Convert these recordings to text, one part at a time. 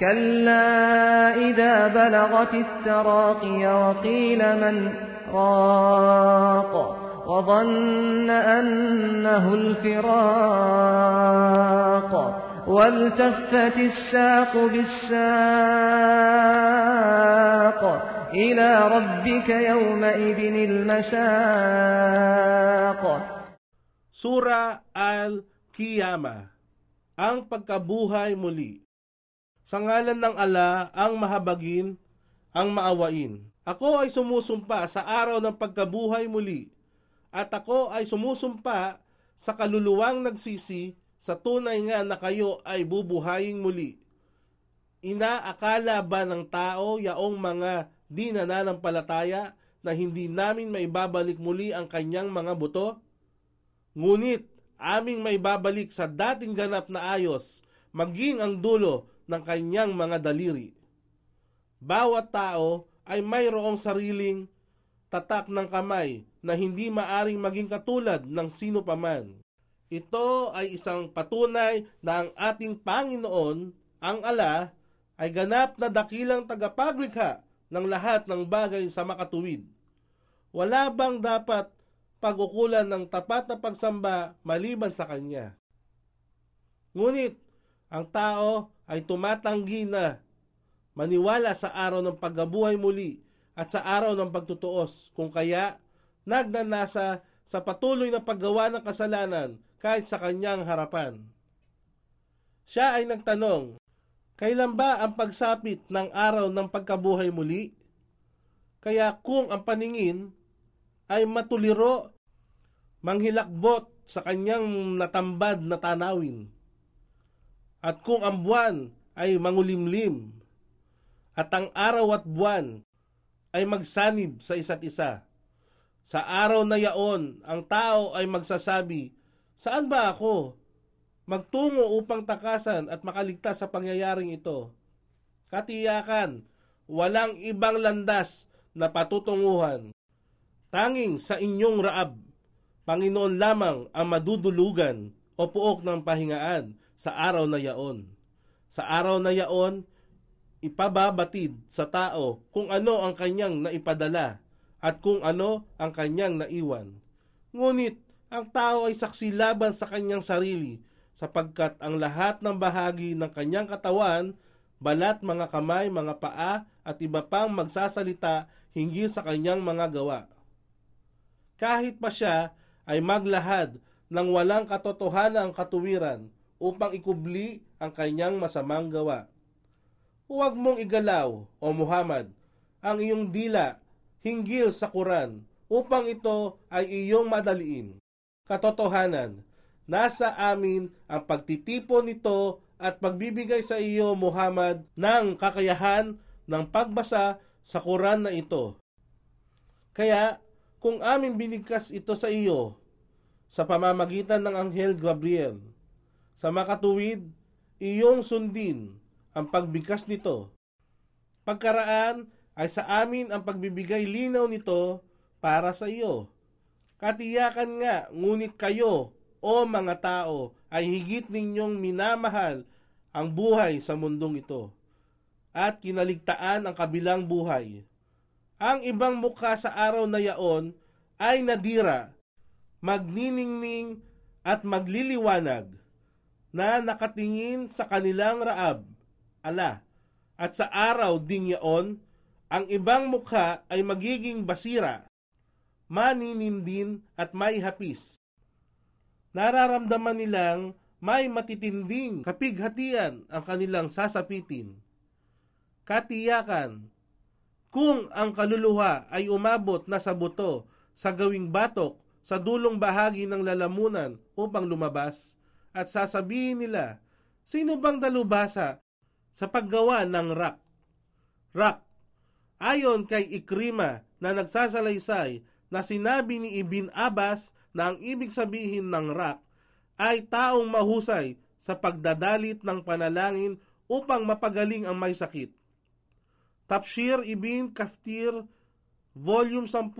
كلا إذا بلغت التراقي وقيل من راق وظن أنه الفراق والتفت الساق بالساق إلى ربك يومئذ المساق Sura Al-Qiyama Ang pagkabuhay muli. Sa ngalan ng ala ang mahabagin, ang maawain. Ako ay sumusumpa sa araw ng pagkabuhay muli, at ako ay sumusumpa sa kaluluwang nagsisi sa tunay nga na kayo ay bubuhayin muli. Inaakala ba ng tao yaong mga di nananampalataya na hindi namin maibabalik muli ang kanyang mga buto? Ngunit aming maibabalik sa dating ganap na ayos, maging ang dulo ng kanyang mga daliri. Bawat tao ay mayroong sariling tatak ng kamay na hindi maaring maging katulad ng sino paman. Ito ay isang patunay na ang ating Panginoon, ang ala, ay ganap na dakilang tagapaglikha ng lahat ng bagay sa makatuwid. Wala bang dapat pagukulan ng tapat na pagsamba maliban sa Kanya? Ngunit, ang tao ay tumatanggi na maniwala sa araw ng paggabuhay muli at sa araw ng pagtutuos kung kaya nagnanasa sa patuloy na paggawa ng kasalanan kahit sa kanyang harapan. Siya ay nagtanong, kailan ba ang pagsapit ng araw ng pagkabuhay muli? Kaya kung ang paningin ay matuliro, manghilakbot sa kanyang natambad na tanawin, at kung ang buwan ay mangulimlim, at ang araw at buwan ay magsanib sa isa't isa. Sa araw na yaon, ang tao ay magsasabi, Saan ba ako? Magtungo upang takasan at makaligtas sa pangyayaring ito. Katiyakan, walang ibang landas na patutunguhan. Tanging sa inyong raab, Panginoon lamang ang madudulugan o puok ng pahingaan sa araw na yaon. Sa araw na yaon, ipababatid sa tao kung ano ang kanyang naipadala at kung ano ang kanyang naiwan. Ngunit, ang tao ay saksi laban sa kanyang sarili sapagkat ang lahat ng bahagi ng kanyang katawan, balat, mga kamay, mga paa at iba pang magsasalita hinggil sa kanyang mga gawa. Kahit pa siya ay maglahad ng walang katotohanan ang katuwiran upang ikubli ang kanyang masamang gawa. Huwag mong igalaw, o Muhammad, ang iyong dila hinggil sa Quran upang ito ay iyong madaliin. Katotohanan, nasa amin ang pagtitipon nito at pagbibigay sa iyo, Muhammad, ng kakayahan ng pagbasa sa Quran na ito. Kaya, kung amin binigkas ito sa iyo, sa pamamagitan ng Anghel Gabriel, sa makatuwid, iyong sundin ang pagbigkas nito. Pagkaraan ay sa amin ang pagbibigay linaw nito para sa iyo. Katiyakan nga, ngunit kayo, o mga tao, ay higit ninyong minamahal ang buhay sa mundong ito at kinaligtaan ang kabilang buhay. Ang ibang mukha sa araw na yaon ay nadira, magniningning at magliliwanag na nakatingin sa kanilang raab, ala, at sa araw ding yaon, ang ibang mukha ay magiging basira, maninindin at may hapis. Nararamdaman nilang may matitinding kapighatian ang kanilang sasapitin. Katiyakan, kung ang kaluluha ay umabot na sa buto sa gawing batok sa dulong bahagi ng lalamunan upang lumabas at sasabihin nila, sino bang dalubasa sa paggawa ng rak? Rak, ayon kay Ikrima na nagsasalaysay na sinabi ni Ibn Abbas na ang ibig sabihin ng rak ay taong mahusay sa pagdadalit ng panalangin upang mapagaling ang may sakit. Tafsir Ibn Kaftir, Volume 10,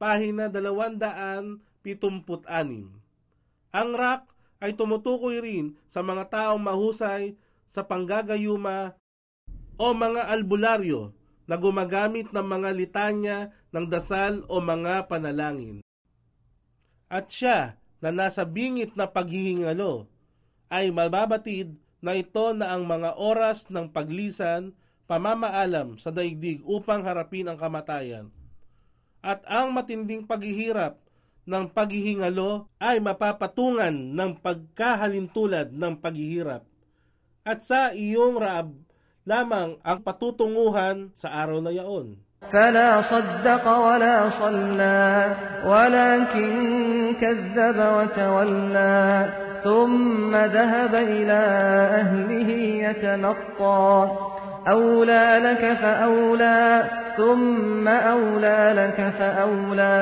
pahina 276. Ang rak ay tumutukoy rin sa mga taong mahusay sa panggagayuma o mga albularyo na gumagamit ng mga litanya ng dasal o mga panalangin. At siya na nasa bingit na paghihingalo ay mababatid na ito na ang mga oras ng paglisan, pamamaalam sa daigdig upang harapin ang kamatayan. At ang matinding paghihirap ng paghihingalo ay mapapatungan ng pagkahalintulad ng paghihirap. At sa iyong raab lamang ang patutunguhan sa araw na yaon. فلا صدق ولا صلى ولكن كذب وتولى ثم ذهب إلى أهله يتمطى أولى لك فأولى ثم أولى لك فأولى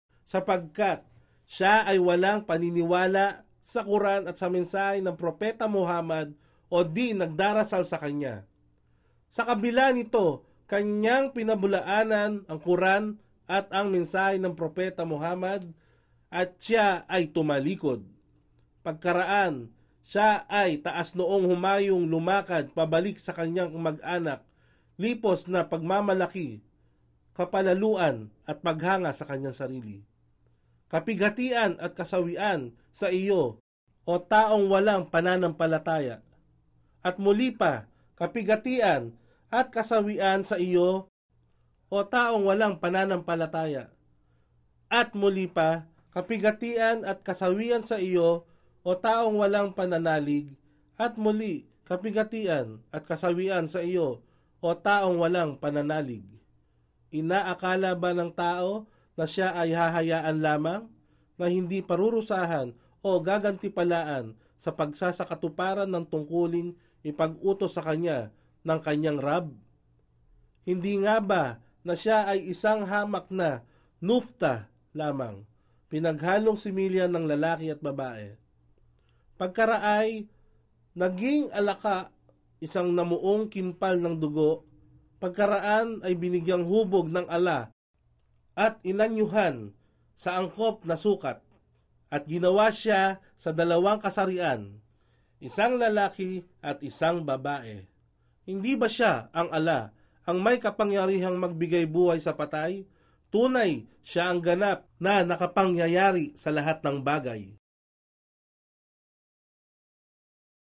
Sapagkat siya ay walang paniniwala sa Quran at sa mensahe ng Propeta Muhammad o di nagdarasal sa kanya. Sa kabila nito, kanyang pinabulaanan ang Quran at ang mensahe ng Propeta Muhammad at siya ay tumalikod. Pagkaraan, siya ay taas noong humayong lumakad pabalik sa kanyang mag-anak, lipos na pagmamalaki, kapalaluan at paghanga sa kanyang sarili. Kapigatian at kasawian sa iyo o taong walang pananampalataya. At muli pa, kapigatian at kasawian sa iyo o taong walang pananampalataya. At muli pa, kapigatian at kasawian sa iyo o taong walang pananalig. At muli, kapigatian at kasawian sa iyo o taong walang pananalig. Inaakala ba ng tao na siya ay hahayaan lamang na hindi parurusahan o gagantipalaan sa pagsasakatuparan ng tungkuling ipag-utos sa kanya ng kanyang Rab? Hindi nga ba na siya ay isang hamak na nufta lamang, pinaghalong similya ng lalaki at babae? Pagkaraay, naging alaka isang namuong kimpal ng dugo, pagkaraan ay binigyang hubog ng ala at inanyuhan sa angkop na sukat at ginawa siya sa dalawang kasarian, isang lalaki at isang babae. Hindi ba siya ang ala, ang may kapangyarihang magbigay buhay sa patay? Tunay, siya ang ganap na nakapangyayari sa lahat ng bagay.